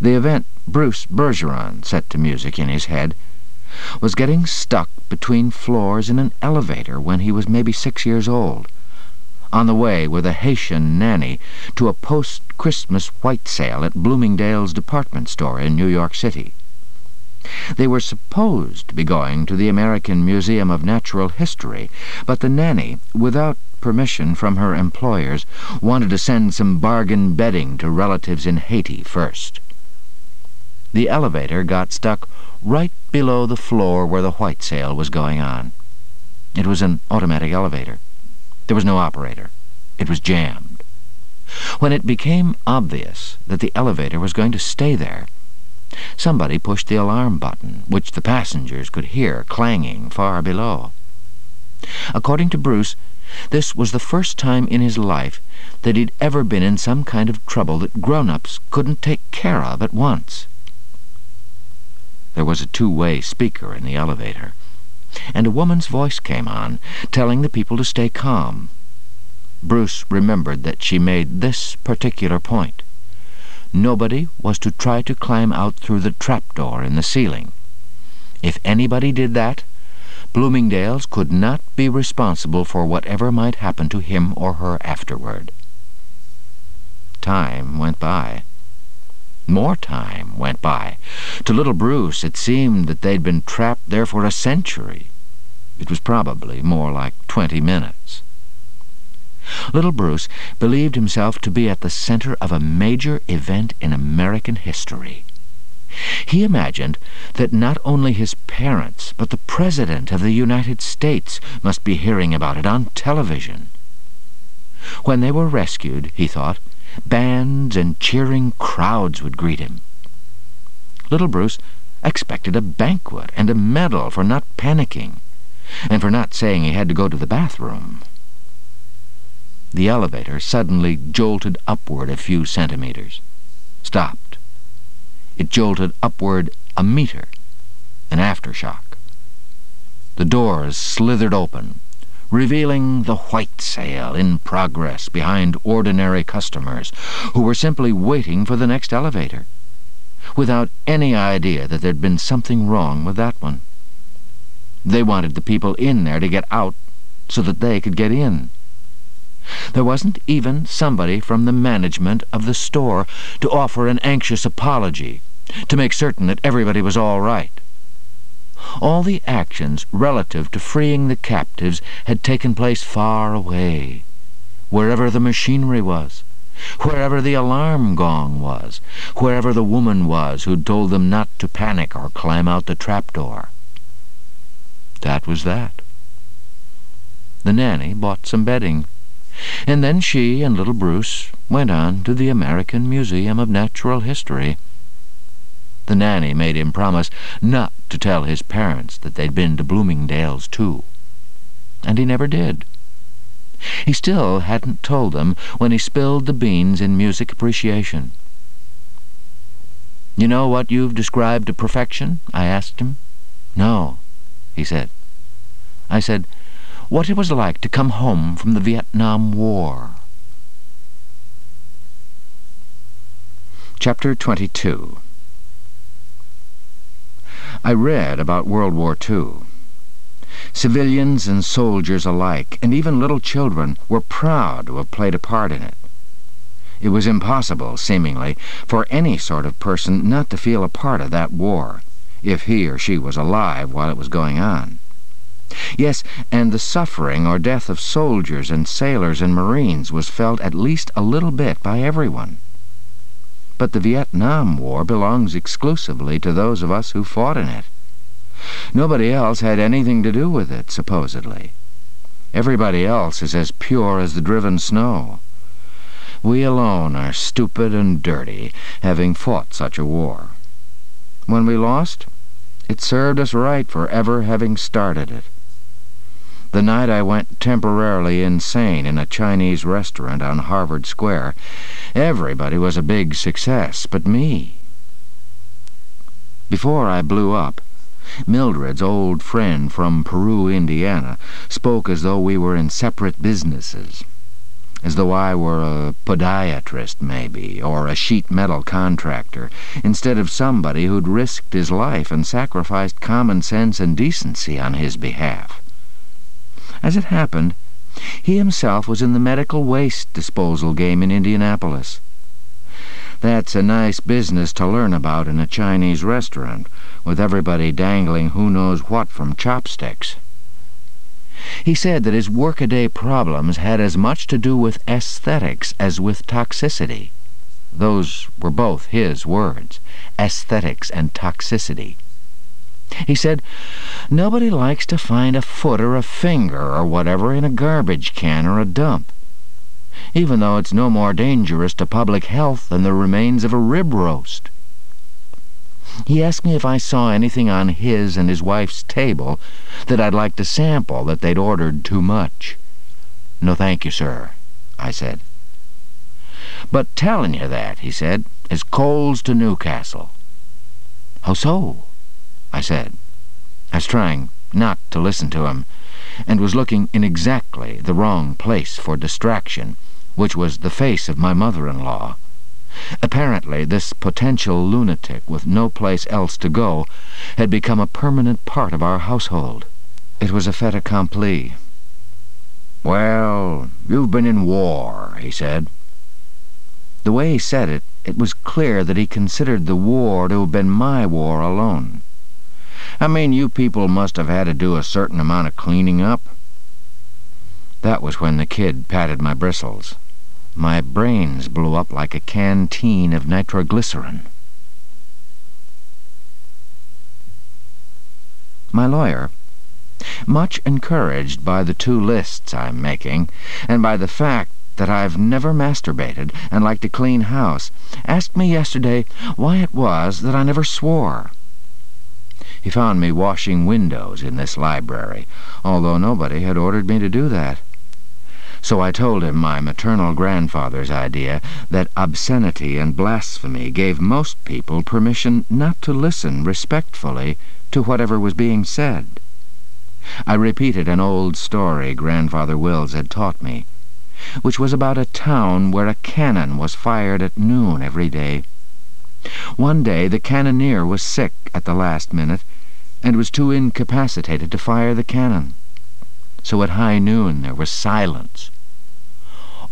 The event Bruce Bergeron set to music in his head was getting stuck between floors in an elevator when he was maybe six years old, on the way with a Haitian nanny to a post-Christmas white sale at Bloomingdale's department store in New York City. They were supposed to be going to the American Museum of Natural History, but the nanny, without permission from her employers, wanted to send some bargain bedding to relatives in Haiti first. The elevator got stuck right below the floor where the white sale was going on. It was an automatic elevator. There was no operator. It was jammed. When it became obvious that the elevator was going to stay there, somebody pushed the alarm button, which the passengers could hear clanging far below. According to Bruce, this was the first time in his life that he'd ever been in some kind of trouble that grown-ups couldn't take care of at once. There was a two-way speaker in the elevator, and a woman's voice came on, telling the people to stay calm. Bruce remembered that she made this particular point. Nobody was to try to climb out through the trapdoor in the ceiling. If anybody did that, Bloomingdale's could not be responsible for whatever might happen to him or her afterward. Time went by. More time went by. To little Bruce it seemed that they'd been trapped there for a century. It was probably more like twenty minutes. Little Bruce believed himself to be at the center of a major event in American history. He imagined that not only his parents, but the President of the United States must be hearing about it on television. When they were rescued, he thought, Bands and cheering crowds would greet him. Little Bruce expected a banquet and a medal for not panicking, and for not saying he had to go to the bathroom. The elevator suddenly jolted upward a few centimeters, stopped. It jolted upward a meter, an aftershock. The doors slithered open, revealing the white sale in progress behind ordinary customers who were simply waiting for the next elevator, without any idea that there'd been something wrong with that one. They wanted the people in there to get out so that they could get in. There wasn't even somebody from the management of the store to offer an anxious apology, to make certain that everybody was all right. All the actions relative to freeing the captives had taken place far away, wherever the machinery was, wherever the alarm gong was, wherever the woman was who'd told them not to panic or climb out the trapdoor. That was that. The nanny bought some bedding, and then she and little Bruce went on to the American Museum of Natural History. The nanny made him promise not to tell his parents that they'd been to Bloomingdale's, too. And he never did. He still hadn't told them when he spilled the beans in music appreciation. You know what you've described to perfection? I asked him. No, he said. I said, what it was like to come home from the Vietnam War. Chapter 22 I read about World War II. Civilians and soldiers alike, and even little children, were proud to have played a part in it. It was impossible, seemingly, for any sort of person not to feel a part of that war, if he or she was alive while it was going on. Yes, and the suffering or death of soldiers and sailors and marines was felt at least a little bit by everyone. But the Vietnam War belongs exclusively to those of us who fought in it. Nobody else had anything to do with it, supposedly. Everybody else is as pure as the driven snow. We alone are stupid and dirty, having fought such a war. When we lost, it served us right for ever having started it. The night I went temporarily insane in a Chinese restaurant on Harvard Square, everybody was a big success but me. Before I blew up, Mildred's old friend from Peru, Indiana, spoke as though we were in separate businesses. as though I were a podiatrist, maybe, or a sheet metal contractor, instead of somebody who'd risked his life and sacrificed common sense and decency on his behalf. As it happened, he himself was in the medical waste disposal game in Indianapolis. That's a nice business to learn about in a Chinese restaurant, with everybody dangling who knows what from chopsticks. He said that his workaday problems had as much to do with aesthetics as with toxicity. Those were both his words, aesthetics and toxicity. He said, Nobody likes to find a foot or a finger or whatever in a garbage can or a dump even though it's no more dangerous to public health than the remains of a rib roast. He asked me if I saw anything on his and his wife's table that I'd like to sample that they'd ordered too much. No thank you, sir, I said. But telling you that, he said, is coals to Newcastle. How so? I said. I was trying not to listen to him, and was looking in exactly the wrong place for distraction, which was the face of my mother-in-law. Apparently, this potential lunatic with no place else to go had become a permanent part of our household. It was a fait accompli. Well, you've been in war, he said. The way he said it, it was clear that he considered the war to have been my war alone. I mean, you people must have had to do a certain amount of cleaning up. That was when the kid patted my bristles. My brains blew up like a canteen of nitroglycerin. My lawyer, much encouraged by the two lists I'm making, and by the fact that I've never masturbated and like to clean house, asked me yesterday why it was that I never swore. He found me washing windows in this library, although nobody had ordered me to do that so I told him my maternal grandfather's idea that obscenity and blasphemy gave most people permission not to listen respectfully to whatever was being said. I repeated an old story Grandfather Wills had taught me, which was about a town where a cannon was fired at noon every day. One day the cannoneer was sick at the last minute, and was too incapacitated to fire the cannon. So at high noon there was silence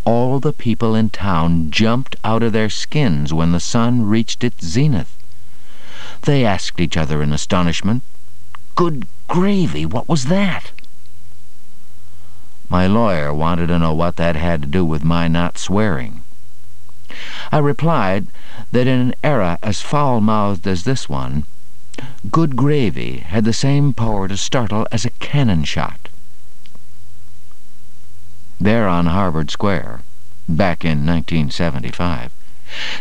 all the people in town jumped out of their skins when the sun reached its zenith. They asked each other in astonishment, Good gravy, what was that? My lawyer wanted to know what that had to do with my not swearing. I replied that in an era as foul-mouthed as this one, good gravy had the same power to startle as a cannon shot. There on Harvard Square, back in 1975,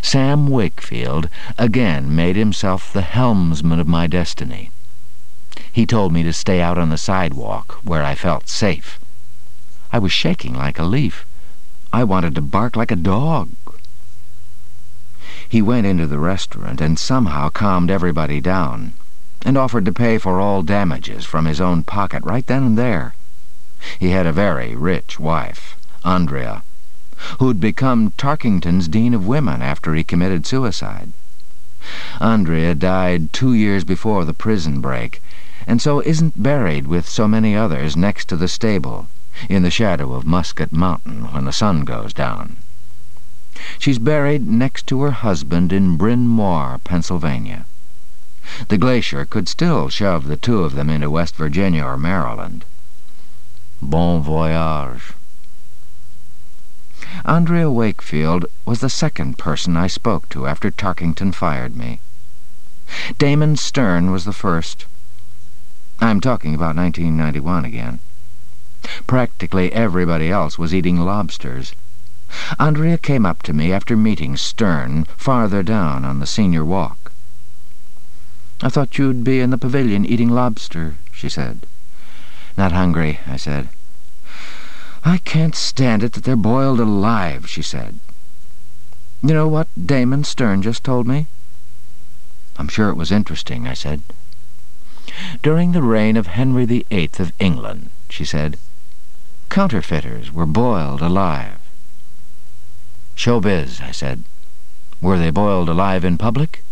Sam Wakefield again made himself the helmsman of my destiny. He told me to stay out on the sidewalk, where I felt safe. I was shaking like a leaf. I wanted to bark like a dog. He went into the restaurant and somehow calmed everybody down, and offered to pay for all damages from his own pocket right then and there. He had a very rich wife, Andrea, who'd become Tarkington's Dean of Women after he committed suicide. Andrea died two years before the prison break, and so isn't buried with so many others next to the stable, in the shadow of Musket Mountain when the sun goes down. She's buried next to her husband in Bryn Mawr, Pennsylvania. The glacier could still shove the two of them into West Virginia or Maryland. Bon voyage. Andrea Wakefield was the second person I spoke to after Tarkington fired me. Damon Stern was the first. I'm talking about 1991 again. Practically everybody else was eating lobsters. Andrea came up to me after meeting Stern farther down on the senior walk. I thought you'd be in the pavilion eating lobster, she said. Not hungry, I said. I can't stand it that they're boiled alive, she said. You know what Damon Stern just told me? I'm sure it was interesting, I said. During the reign of Henry VIII of England, she said, counterfeiters were boiled alive. Showbiz, I said. Were they boiled alive in public?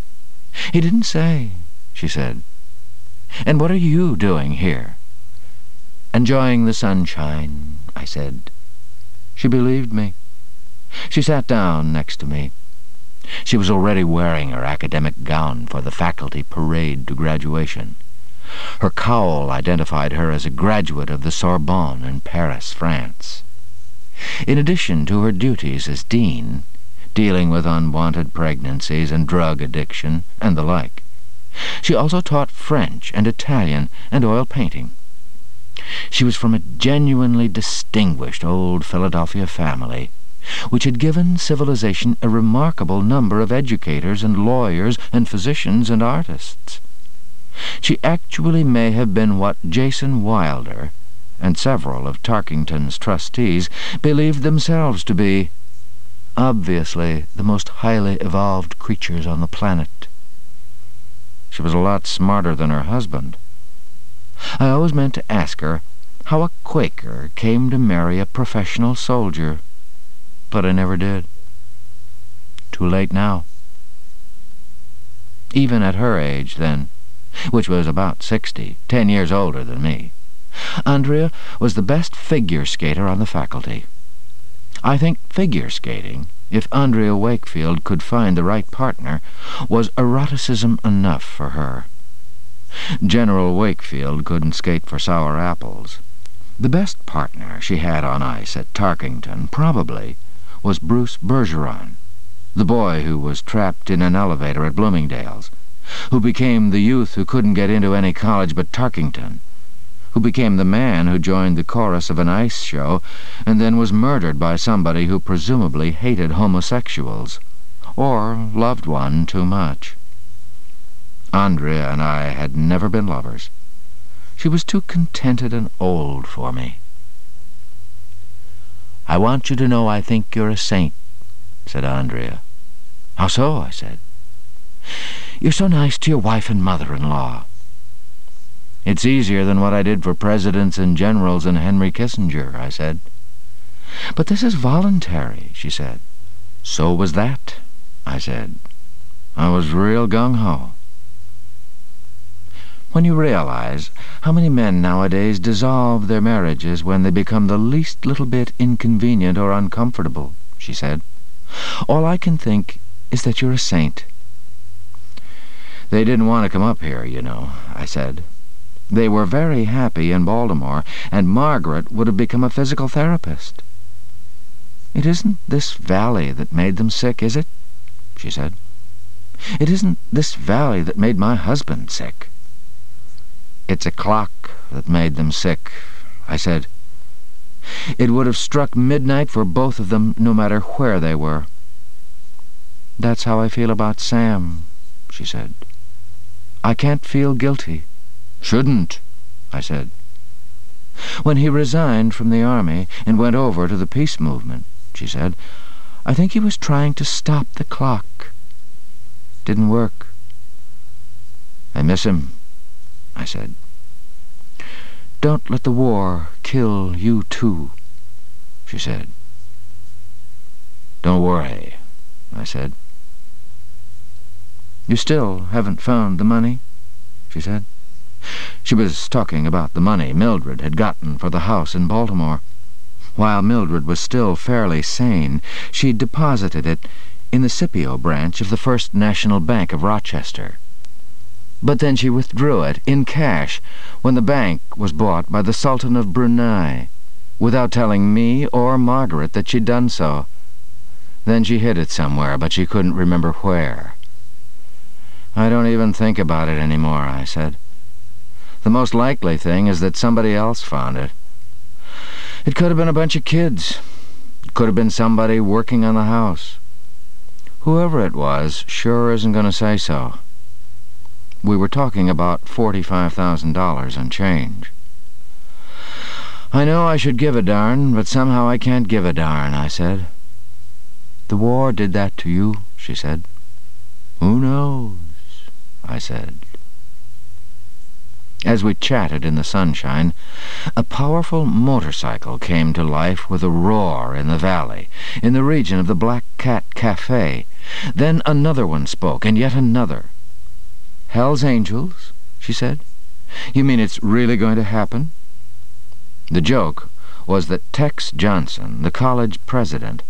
He didn't say, she said. And what are you doing here? Enjoying the sunshine, I said. She believed me. She sat down next to me. She was already wearing her academic gown for the faculty parade to graduation. Her cowl identified her as a graduate of the Sorbonne in Paris, France. In addition to her duties as dean, dealing with unwanted pregnancies and drug addiction and the like, she also taught French and Italian and oil painting. She was from a genuinely distinguished old Philadelphia family, which had given civilization a remarkable number of educators and lawyers and physicians and artists. She actually may have been what Jason Wilder and several of Tarkington's trustees believed themselves to be, obviously the most highly evolved creatures on the planet. She was a lot smarter than her husband. I always meant to ask her how a Quaker came to marry a professional soldier, but I never did. Too late now. Even at her age, then, which was about sixty, ten years older than me, Andrea was the best figure skater on the faculty. I think figure skating, if Andrea Wakefield could find the right partner, was eroticism enough for her. General Wakefield couldn't skate for sour apples. The best partner she had on ice at Tarkington, probably, was Bruce Bergeron, the boy who was trapped in an elevator at Bloomingdale's, who became the youth who couldn't get into any college but Tarkington, who became the man who joined the chorus of an ice show and then was murdered by somebody who presumably hated homosexuals, or loved one too much. Andrea and I had never been lovers. She was too contented and old for me. "I want you to know I think you're a saint," said Andrea. "How so?" I said. "You're so nice to your wife and mother-in-law." "It's easier than what I did for presidents and generals and Henry Kissinger," I said. "But this is voluntary," she said. "So was that," I said. I was real gung-ho. When you realize how many men nowadays dissolve their marriages when they become the least little bit inconvenient or uncomfortable, she said, all I can think is that you're a saint. They didn't want to come up here, you know, I said. They were very happy in Baltimore, and Margaret would have become a physical therapist. It isn't this valley that made them sick, is it? she said. It isn't this valley that made my husband sick. It's a clock that made them sick, I said. It would have struck midnight for both of them, no matter where they were. That's how I feel about Sam, she said. I can't feel guilty. Shouldn't, I said. When he resigned from the army and went over to the peace movement, she said, I think he was trying to stop the clock. Didn't work. I miss him, I said. Don't let the war kill you too, she said. Don't worry, I said. You still haven't found the money? she said. She was talking about the money Mildred had gotten for the house in Baltimore. While Mildred was still fairly sane, she'd deposited it in the Scipio branch of the First National Bank of Rochester. But then she withdrew it, in cash, when the bank was bought by the Sultan of Brunei, without telling me or Margaret that she'd done so. Then she hid it somewhere, but she couldn't remember where. I don't even think about it anymore, I said. The most likely thing is that somebody else found it. It could have been a bunch of kids. It could have been somebody working on the house. Whoever it was sure isn't going to say so. We were talking about $45,000 and change. I know I should give a darn, but somehow I can't give a darn, I said. The war did that to you, she said. Who knows, I said. As we chatted in the sunshine, a powerful motorcycle came to life with a roar in the valley, in the region of the Black Cat Cafe. Then another one spoke, and yet another. Hell's Angels, she said. You mean it's really going to happen? The joke was that Tex Johnson, the college president,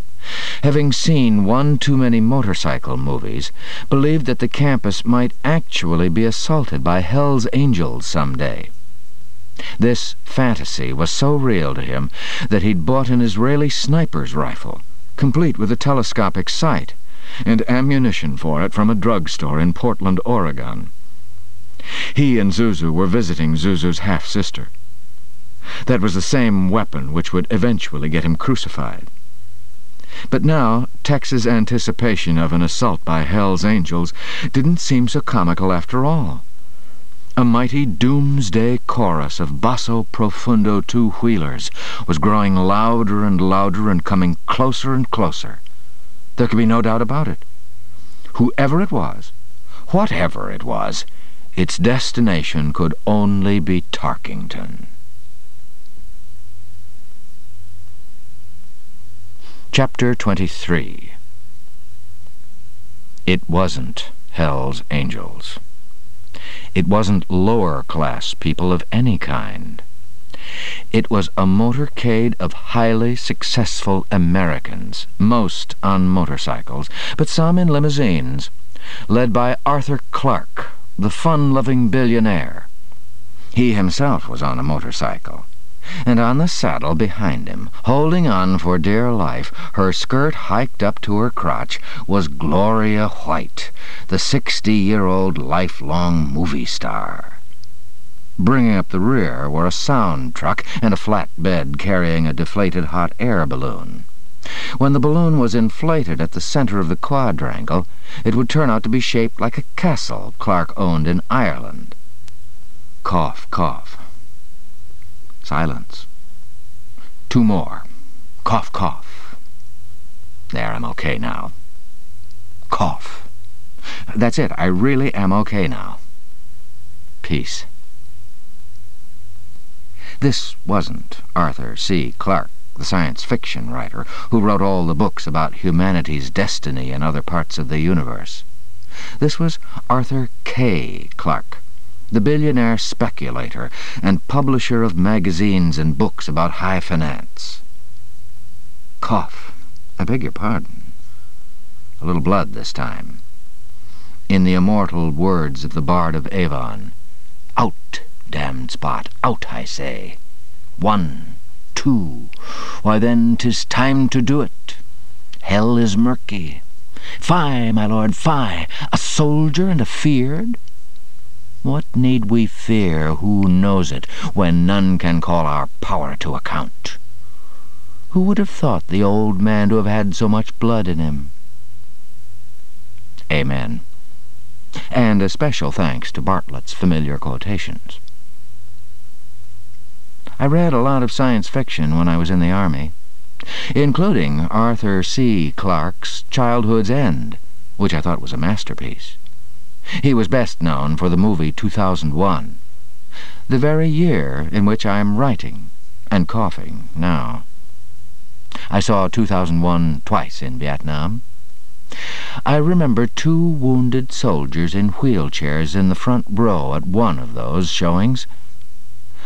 having seen one too many motorcycle movies, believed that the campus might actually be assaulted by Hell's Angels some day. This fantasy was so real to him that he'd bought an Israeli sniper's rifle, complete with a telescopic sight, and ammunition for it from a drugstore in Portland, Oregon. He and Zuzu were visiting Zuzu's half-sister. That was the same weapon which would eventually get him crucified. But now Tex's anticipation of an assault by Hell's Angels didn't seem so comical after all. A mighty doomsday chorus of basso profundo two-wheelers was growing louder and louder and coming closer and closer. There could be no doubt about it. Whoever it was, whatever it was, its destination could only be Tarkington. Chapter 23 It wasn't Hell's Angels. It wasn't lower-class people of any kind. It was a motorcade of highly successful Americans, most on motorcycles, but some in limousines, led by Arthur Clark, the fun-loving billionaire. He himself was on a motorcycle and on the saddle behind him, holding on for dear life, her skirt hiked up to her crotch, was Gloria White, the sixty-year-old lifelong movie star. Bringing up the rear were a sound truck and a flatbed carrying a deflated hot air balloon. When the balloon was inflated at the center of the quadrangle, it would turn out to be shaped like a castle Clark owned in Ireland. Cough, cough. Silence. Two more. Cough, cough. There, I'm okay now. Cough. That's it. I really am okay now. Peace. This wasn't Arthur C. Clarke, the science fiction writer who wrote all the books about humanity's destiny in other parts of the universe. This was Arthur K. Clarke, the billionaire speculator and publisher of magazines and books about high finance. Cough. I beg your pardon. A little blood this time. In the immortal words of the Bard of Avon, Out, damned spot, out, I say. One, two, why then 'tis time to do it. Hell is murky. Fie, my lord, fie, a soldier and a feared? What need we fear, who knows it, when none can call our power to account? Who would have thought the old man to have had so much blood in him? Amen. And a special thanks to Bartlett's familiar quotations. I read a lot of science fiction when I was in the Army, including Arthur C. Clarke's Childhood's End, which I thought was a masterpiece. He was best known for the movie 2001, the very year in which I am writing and coughing now. I saw 2001 twice in Vietnam. I remember two wounded soldiers in wheelchairs in the front row at one of those showings.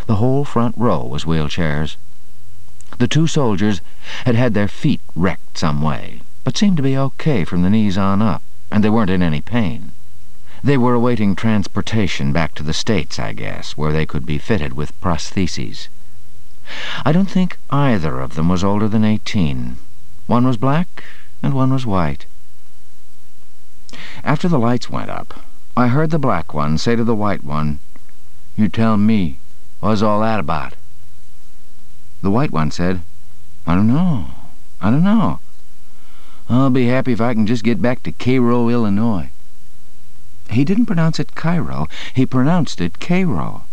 The whole front row was wheelchairs. The two soldiers had had their feet wrecked some way, but seemed to be okay from the knees on up, and they weren't in any pain. They were awaiting transportation back to the States, I guess, where they could be fitted with prostheses. I don't think either of them was older than eighteen. One was black, and one was white. After the lights went up, I heard the black one say to the white one, You tell me, what's all that about? The white one said, I don't know, I don't know. I'll be happy if I can just get back to Cairo, Illinois. He didn't pronounce it Cairo, he pronounced it Cairo.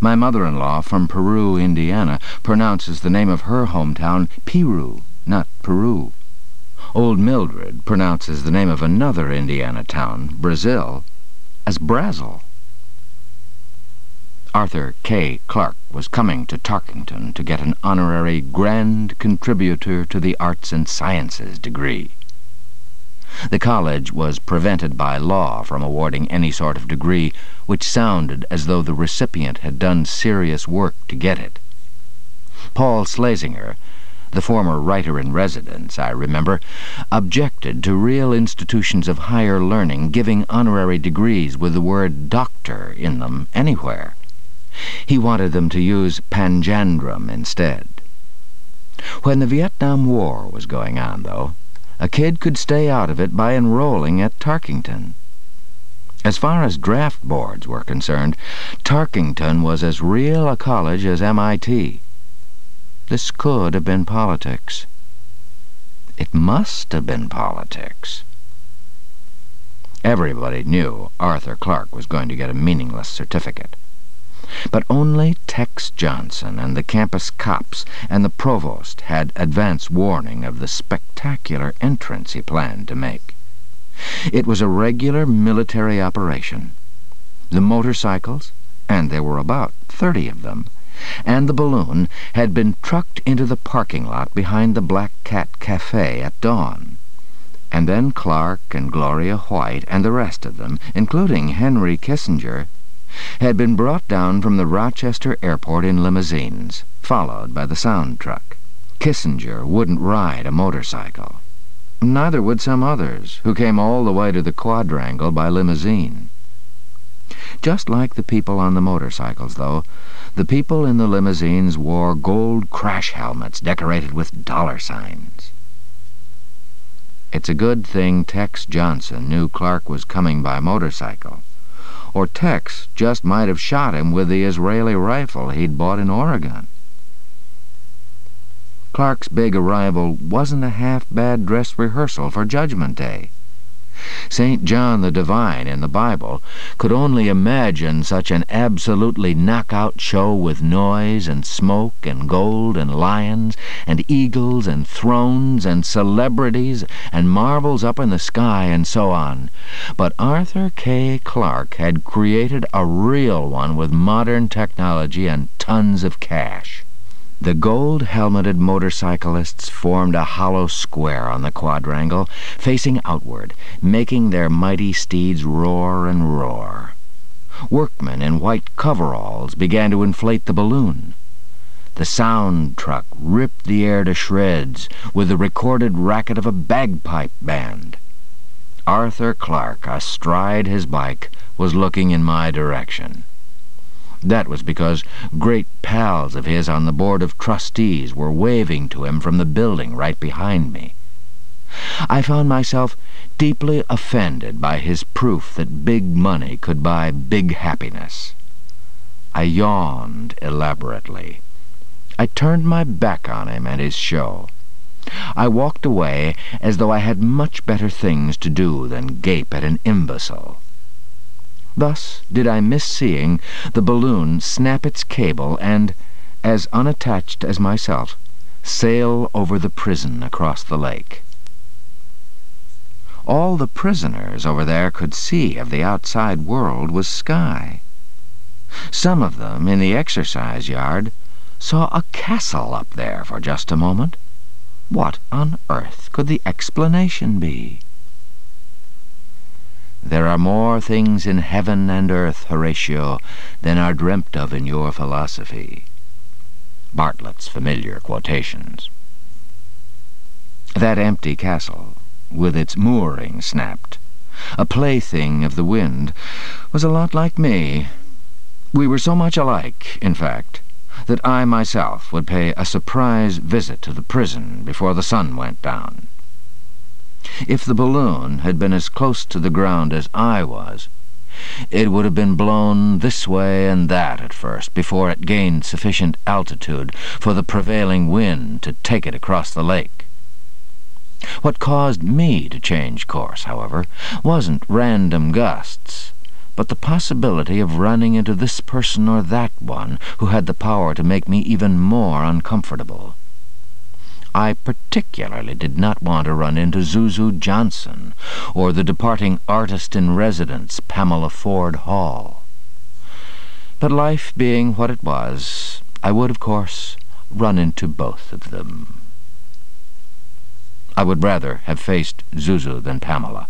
My mother-in-law from Peru, Indiana, pronounces the name of her hometown Piru, not Peru. Old Mildred pronounces the name of another Indiana town, Brazil, as Brazil. Arthur K. Clark was coming to Tarkington to get an honorary Grand Contributor to the Arts and Sciences degree. The college was prevented by law from awarding any sort of degree which sounded as though the recipient had done serious work to get it. Paul Schlesinger, the former writer-in-residence, I remember, objected to real institutions of higher learning giving honorary degrees with the word doctor in them anywhere. He wanted them to use panjandrum instead. When the Vietnam War was going on, though, a kid could stay out of it by enrolling at Tarkington. As far as draft boards were concerned, Tarkington was as real a college as MIT. This could have been politics. It must have been politics. Everybody knew Arthur Clark was going to get a meaningless certificate. But only Tex Johnson and the campus cops and the provost had advance warning of the spectacular entrance he planned to make. It was a regular military operation. The motorcycles, and there were about thirty of them, and the balloon had been trucked into the parking lot behind the Black Cat Cafe at dawn. And then Clark and Gloria White and the rest of them, including Henry Kissinger, had been brought down from the Rochester airport in limousines, followed by the sound truck. Kissinger wouldn't ride a motorcycle. Neither would some others, who came all the way to the quadrangle by limousine. Just like the people on the motorcycles, though, the people in the limousines wore gold crash helmets decorated with dollar signs. It's a good thing Tex Johnson knew Clark was coming by motorcycle or Tex just might have shot him with the Israeli rifle he'd bought in Oregon. Clark's big arrival wasn't a half-bad dress rehearsal for Judgment Day. St. John the Divine in the Bible could only imagine such an absolutely knockout show with noise and smoke and gold and lions and eagles and thrones and celebrities and marvels up in the sky and so on. But Arthur K. Clark had created a real one with modern technology and tons of cash. The gold-helmeted motorcyclists formed a hollow square on the quadrangle, facing outward, making their mighty steeds roar and roar. Workmen in white coveralls began to inflate the balloon. The sound truck ripped the air to shreds with the recorded racket of a bagpipe band. Arthur Clark, astride his bike, was looking in my direction. That was because great pals of his on the board of trustees were waving to him from the building right behind me. I found myself deeply offended by his proof that big money could buy big happiness. I yawned elaborately. I turned my back on him and his show. I walked away as though I had much better things to do than gape at an imbecile. Thus did I miss seeing the balloon snap its cable and, as unattached as myself, sail over the prison across the lake. All the prisoners over there could see of the outside world was sky. Some of them, in the exercise yard, saw a castle up there for just a moment. What on earth could the explanation be? There are more things in heaven and earth, Horatio, than are dreamt of in your philosophy. Bartlett's familiar quotations. That empty castle, with its mooring snapped, a plaything of the wind, was a lot like me. We were so much alike, in fact, that I myself would pay a surprise visit to the prison before the sun went down. If the balloon had been as close to the ground as I was, it would have been blown this way and that at first before it gained sufficient altitude for the prevailing wind to take it across the lake. What caused me to change course, however, wasn't random gusts, but the possibility of running into this person or that one who had the power to make me even more uncomfortable. I particularly did not want to run into Zuzu Johnson or the departing artist-in-residence Pamela Ford Hall. But life being what it was, I would, of course, run into both of them. I would rather have faced Zuzu than Pamela,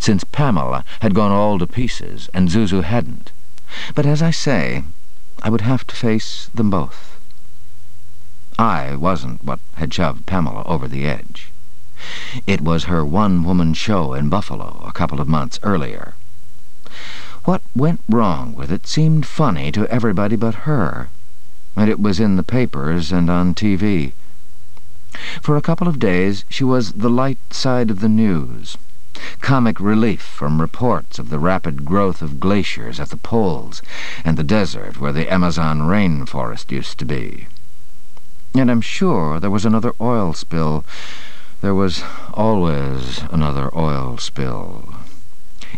since Pamela had gone all to pieces and Zuzu hadn't. But as I say, I would have to face them both. I wasn't what had shoved Pamela over the edge. It was her one-woman show in Buffalo a couple of months earlier. What went wrong with it seemed funny to everybody but her, and it was in the papers and on TV. For a couple of days she was the light side of the news, comic relief from reports of the rapid growth of glaciers at the poles and the desert where the Amazon rainforest used to be. And I'm sure there was another oil spill. There was always another oil spill.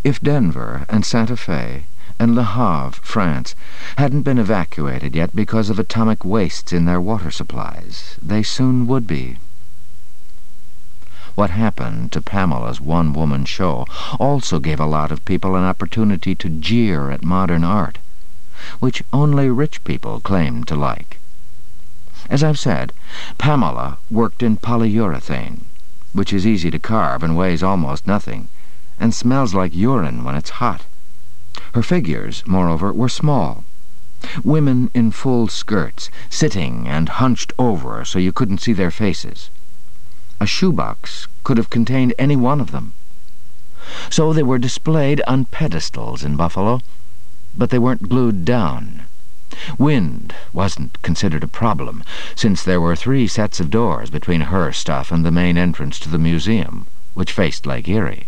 If Denver and Santa Fe and Le Havre, France, hadn't been evacuated yet because of atomic wastes in their water supplies, they soon would be. What happened to Pamela's one-woman show also gave a lot of people an opportunity to jeer at modern art, which only rich people claimed to like. As I've said, Pamela worked in polyurethane, which is easy to carve and weighs almost nothing, and smells like urine when it's hot. Her figures, moreover, were small. Women in full skirts, sitting and hunched over so you couldn't see their faces. A shoebox could have contained any one of them. So they were displayed on pedestals in Buffalo, but they weren't glued down. Wind wasn't considered a problem, since there were three sets of doors between her stuff and the main entrance to the museum, which faced Lake Erie.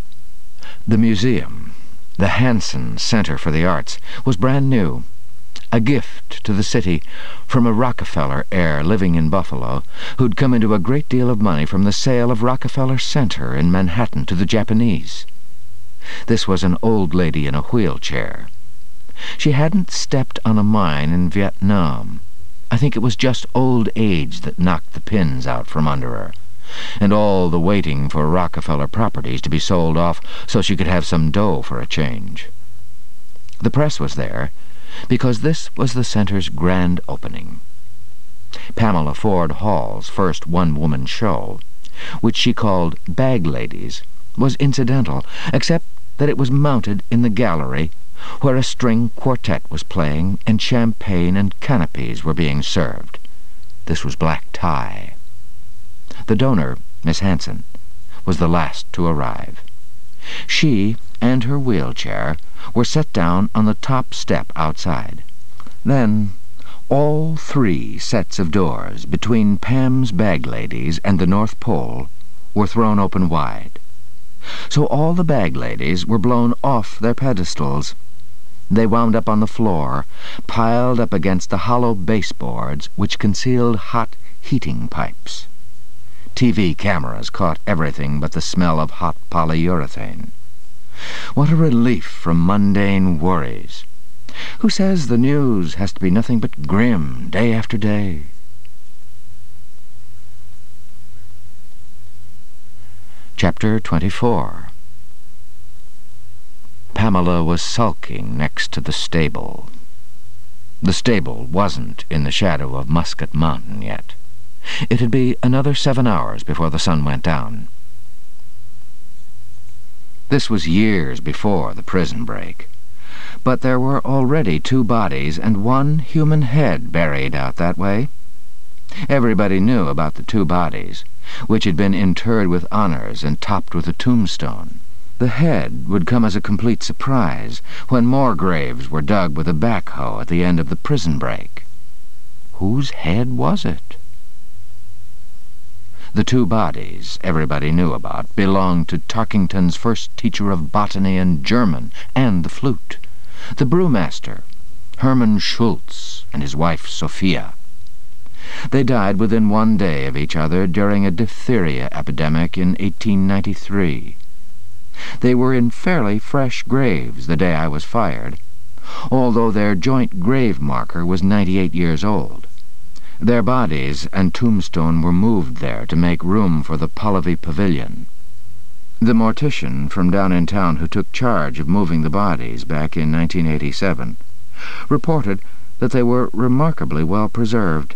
The museum, the Hansen Center for the Arts, was brand new, a gift to the city from a Rockefeller heir living in Buffalo, who'd come into a great deal of money from the sale of Rockefeller Center in Manhattan to the Japanese. This was an old lady in a wheelchair, she hadn't stepped on a mine in Vietnam. I think it was just old age that knocked the pins out from under her, and all the waiting for Rockefeller properties to be sold off so she could have some dough for a change. The press was there, because this was the center's grand opening. Pamela Ford Hall's first one-woman show, which she called Bag Ladies, was incidental, except that it was mounted in the gallery where a string quartet was playing and champagne and canopies were being served. This was black tie. The donor, Miss Hansen, was the last to arrive. She and her wheelchair were set down on the top step outside. Then all three sets of doors between Pam's bag ladies and the North Pole were thrown open wide. So all the bag ladies were blown off their pedestals they wound up on the floor, piled up against the hollow baseboards which concealed hot heating pipes. TV cameras caught everything but the smell of hot polyurethane. What a relief from mundane worries. Who says the news has to be nothing but grim day after day? Chapter 24 Pamela was sulking next to the stable. The stable wasn't in the shadow of Musket Mountain yet. It'd be another seven hours before the sun went down. This was years before the prison break. But there were already two bodies and one human head buried out that way. Everybody knew about the two bodies, which had been interred with honors and topped with a tombstone. The head would come as a complete surprise when more graves were dug with a backhoe at the end of the prison break. Whose head was it? The two bodies everybody knew about belonged to Tarkington's first teacher of botany and German and the flute, the brewmaster, Hermann Schultz, and his wife Sophia. They died within one day of each other during a diphtheria epidemic in 1893. They were in fairly fresh graves the day I was fired, although their joint grave marker was 98 years old. Their bodies and tombstone were moved there to make room for the Pahlavi Pavilion. The mortician from down in town who took charge of moving the bodies back in 1987 reported that they were remarkably well preserved.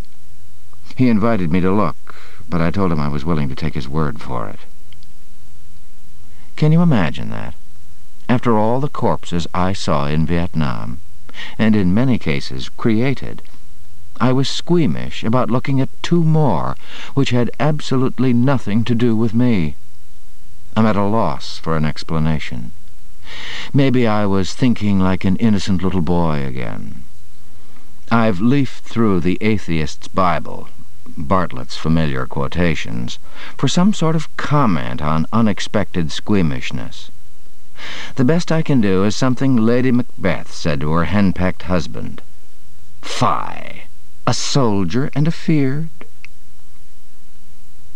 He invited me to look, but I told him I was willing to take his word for it. Can you imagine that? After all the corpses I saw in Vietnam, and in many cases created, I was squeamish about looking at two more which had absolutely nothing to do with me. I'm at a loss for an explanation. Maybe I was thinking like an innocent little boy again. I've leafed through the atheist's Bible, Bartlett's familiar quotations, for some sort of comment on unexpected squeamishness. The best I can do is something Lady Macbeth said to her henpecked husband. Fie! A soldier and a feared.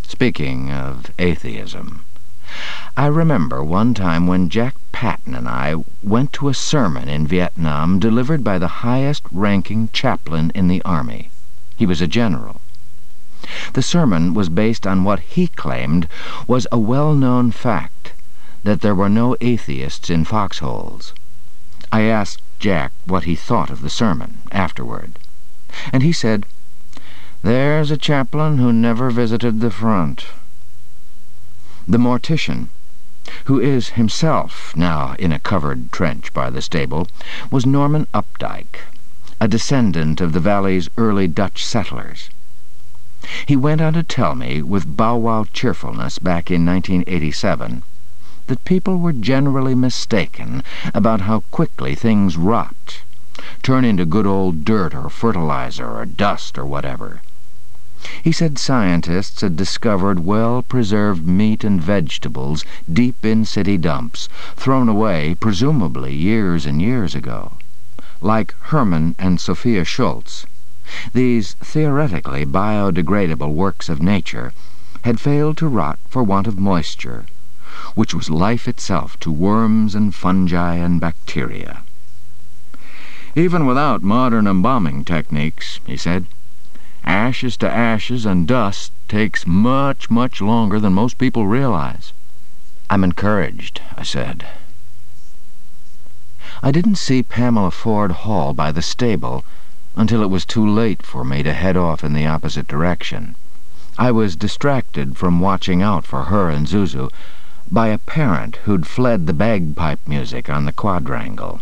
Speaking of atheism, I remember one time when Jack Patton and I went to a sermon in Vietnam delivered by the highest-ranking chaplain in the Army. He was a general. The sermon was based on what he claimed was a well-known fact, that there were no atheists in foxholes. I asked Jack what he thought of the sermon afterward and he said, There's a chaplain who never visited the front. The mortician, who is himself now in a covered trench by the stable, was Norman Updike, a descendant of the valley's early Dutch settlers. He went on to tell me, with bow-wow cheerfulness back in 1987, that people were generally mistaken about how quickly things rot turn into good old dirt or fertilizer or dust or whatever. He said scientists had discovered well-preserved meat and vegetables deep in city dumps, thrown away presumably years and years ago. Like Herman and Sophia Schultz, these theoretically biodegradable works of nature had failed to rot for want of moisture, which was life itself to worms and fungi and bacteria. Even without modern embalming techniques, he said, ashes to ashes and dust takes much, much longer than most people realize. I'm encouraged, I said. I didn't see Pamela Ford Hall by the stable until it was too late for me to head off in the opposite direction. I was distracted from watching out for her and Zuzu by a parent who'd fled the bagpipe music on the quadrangle.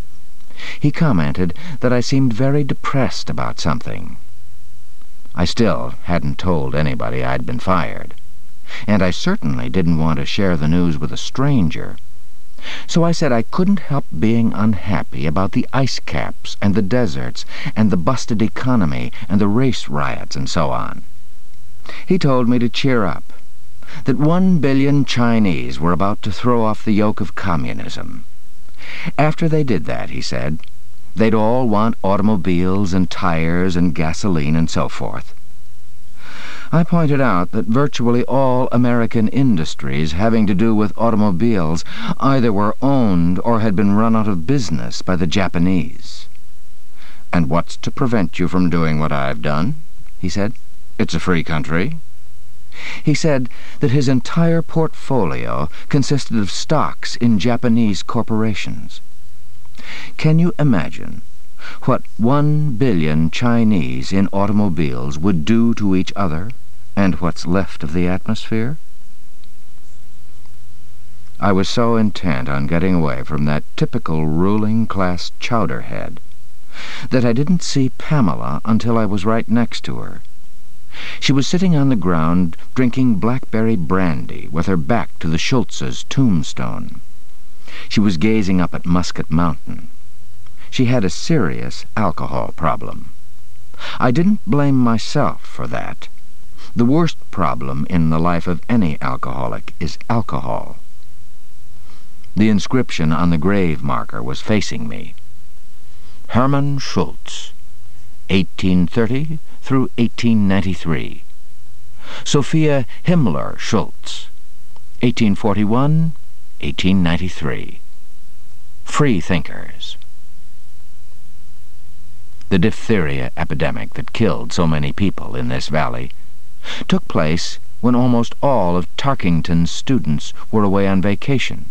He commented that I seemed very depressed about something. I still hadn't told anybody I'd been fired, and I certainly didn't want to share the news with a stranger. So I said I couldn't help being unhappy about the ice caps and the deserts and the busted economy and the race riots and so on. He told me to cheer up, that one billion Chinese were about to throw off the yoke of communism, after they did that, he said, they'd all want automobiles and tires and gasoline and so forth. I pointed out that virtually all American industries having to do with automobiles either were owned or had been run out of business by the Japanese. And what's to prevent you from doing what I've done? he said. It's a free country. He said that his entire portfolio consisted of stocks in Japanese corporations. Can you imagine what one billion Chinese in automobiles would do to each other and what's left of the atmosphere? I was so intent on getting away from that typical ruling class chowderhead that I didn't see Pamela until I was right next to her. She was sitting on the ground drinking blackberry brandy with her back to the Schultz's tombstone. She was gazing up at Musket Mountain. She had a serious alcohol problem. I didn't blame myself for that. The worst problem in the life of any alcoholic is alcohol. The inscription on the grave marker was facing me. Hermann Schultz, 1830 through 1893. Sophia Himmler Schultz, 1841-1893. Free thinkers. The diphtheria epidemic that killed so many people in this valley took place when almost all of Tarkington's students were away on vacation.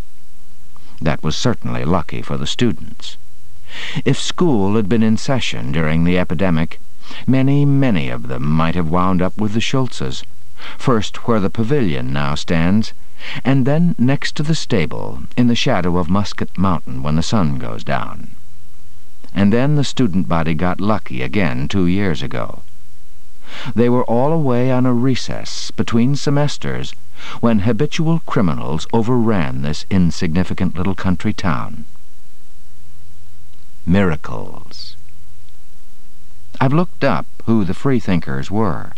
That was certainly lucky for the students. If school had been in session during the epidemic, Many, many of them might have wound up with the Schultzes, First where the pavilion now stands, and then next to the stable, in the shadow of Musket Mountain when the sun goes down. And then the student body got lucky again two years ago. They were all away on a recess between semesters when habitual criminals overran this insignificant little country town. Miracles. I've looked up who the freethinkers were.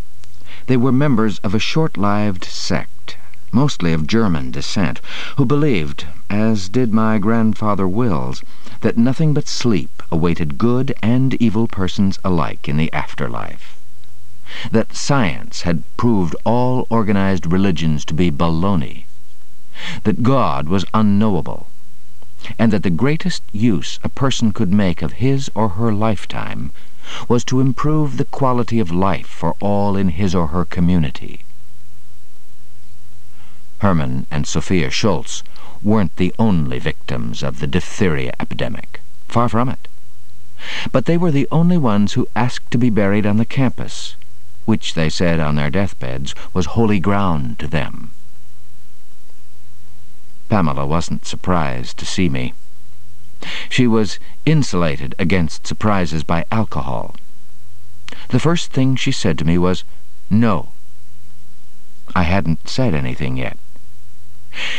They were members of a short-lived sect, mostly of German descent, who believed, as did my grandfather Wills, that nothing but sleep awaited good and evil persons alike in the afterlife. That science had proved all organized religions to be baloney. That God was unknowable and that the greatest use a person could make of his or her lifetime was to improve the quality of life for all in his or her community. Herman and Sophia Schultz weren't the only victims of the diphtheria epidemic. Far from it. But they were the only ones who asked to be buried on the campus, which, they said on their deathbeds, was holy ground to them. Pamela wasn't surprised to see me. She was insulated against surprises by alcohol. The first thing she said to me was, No. I hadn't said anything yet.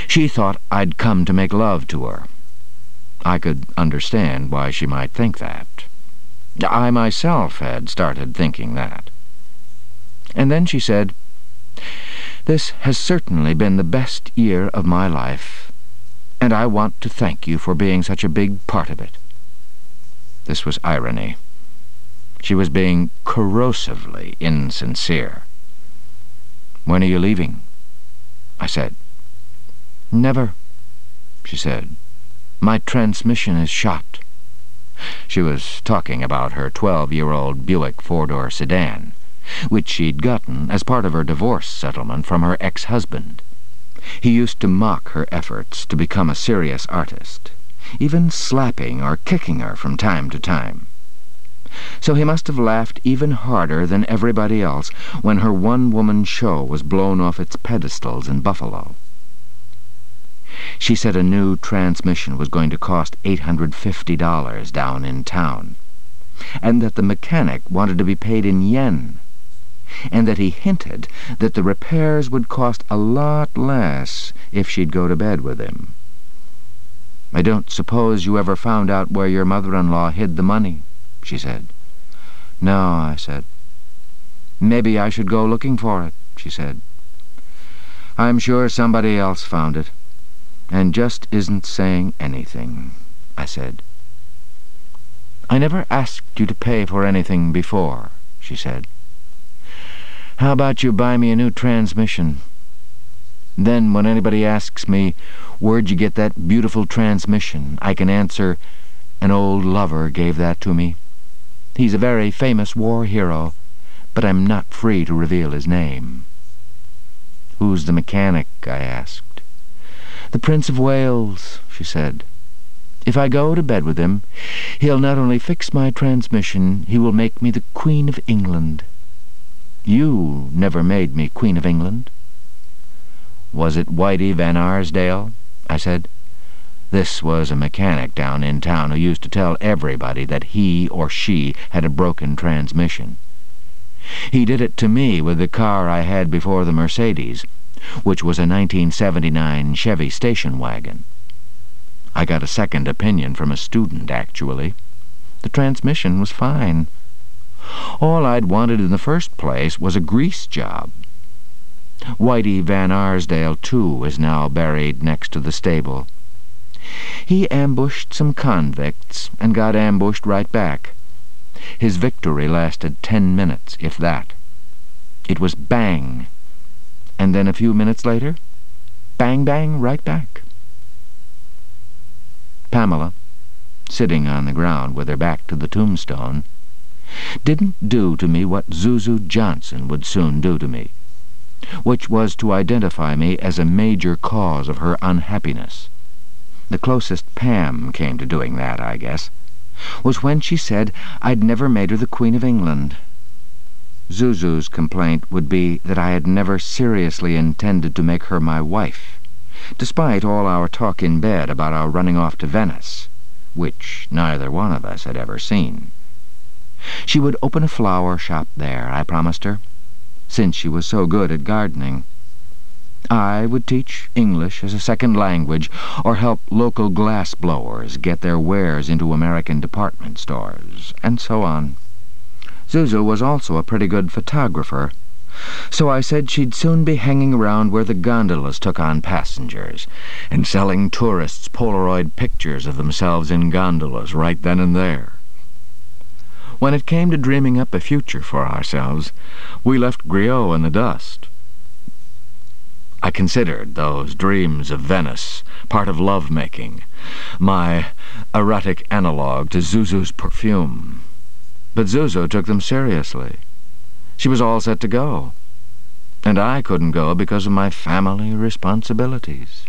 She thought I'd come to make love to her. I could understand why she might think that. I myself had started thinking that. And then she said, This has certainly been the best year of my life and I want to thank you for being such a big part of it. This was irony. She was being corrosively insincere. When are you leaving? I said. Never, she said. My transmission is shot. She was talking about her twelve-year-old Buick four-door sedan, which she'd gotten as part of her divorce settlement from her ex-husband. He used to mock her efforts to become a serious artist, even slapping or kicking her from time to time. So he must have laughed even harder than everybody else when her one-woman show was blown off its pedestals in Buffalo. She said a new transmission was going to cost $850 down in town, and that the mechanic wanted to be paid in yen and that he hinted that the repairs would cost a lot less if she'd go to bed with him. I don't suppose you ever found out where your mother-in-law hid the money, she said. No, I said. Maybe I should go looking for it, she said. I'm sure somebody else found it, and just isn't saying anything, I said. I never asked you to pay for anything before, she said. How about you buy me a new transmission? Then when anybody asks me, where'd you get that beautiful transmission, I can answer, an old lover gave that to me. He's a very famous war hero, but I'm not free to reveal his name. Who's the mechanic? I asked. The Prince of Wales, she said. If I go to bed with him, he'll not only fix my transmission, he will make me the Queen of England. You never made me Queen of England. Was it Whitey Van Arsdale? I said. This was a mechanic down in town who used to tell everybody that he or she had a broken transmission. He did it to me with the car I had before the Mercedes, which was a 1979 Chevy station wagon. I got a second opinion from a student, actually. The transmission was fine. All I'd wanted in the first place was a grease job. Whitey Van Arsdale, too, is now buried next to the stable. He ambushed some convicts and got ambushed right back. His victory lasted ten minutes, if that. It was bang, and then a few minutes later, bang, bang, right back. Pamela, sitting on the ground with her back to the tombstone, didn't do to me what Zuzu Johnson would soon do to me, which was to identify me as a major cause of her unhappiness. The closest Pam came to doing that, I guess, was when she said I'd never made her the Queen of England. Zuzu's complaint would be that I had never seriously intended to make her my wife, despite all our talk in bed about our running off to Venice, which neither one of us had ever seen. She would open a flower shop there, I promised her, since she was so good at gardening. I would teach English as a second language, or help local glass blowers get their wares into American department stores, and so on. Zuzu was also a pretty good photographer, so I said she'd soon be hanging around where the gondolas took on passengers, and selling tourists Polaroid pictures of themselves in gondolas right then and there. When it came to dreaming up a future for ourselves, we left Griot in the dust. I considered those dreams of Venice part of love-making, my erotic analogue to Zuzu's perfume. But Zuzu took them seriously. She was all set to go. And I couldn't go because of my family responsibilities.